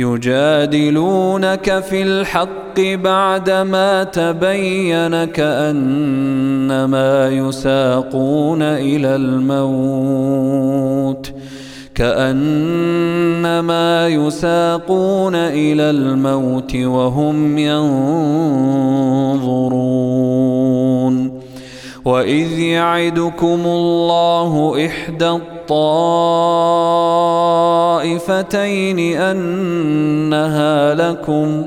يجادلونك في الحق بعدما تبين كأنما يساقون إلى الموت كأنما يساقون إلى الموت وهم ينظرون وإذ يعدكم الله إحدى الطائفتين أنها لكم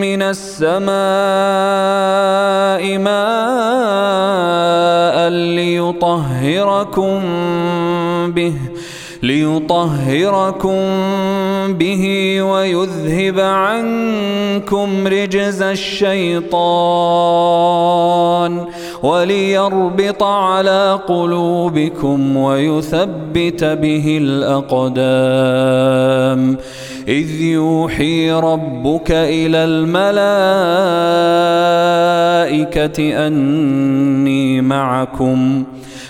من السماء ماء ليطهركم به ليطهركم به ويذهب عنكم رجز الشيطان. وليربط على قلوبكم ويثبت به الأقدام. إذ يوحي ربك إلى الملائكة أني معكم.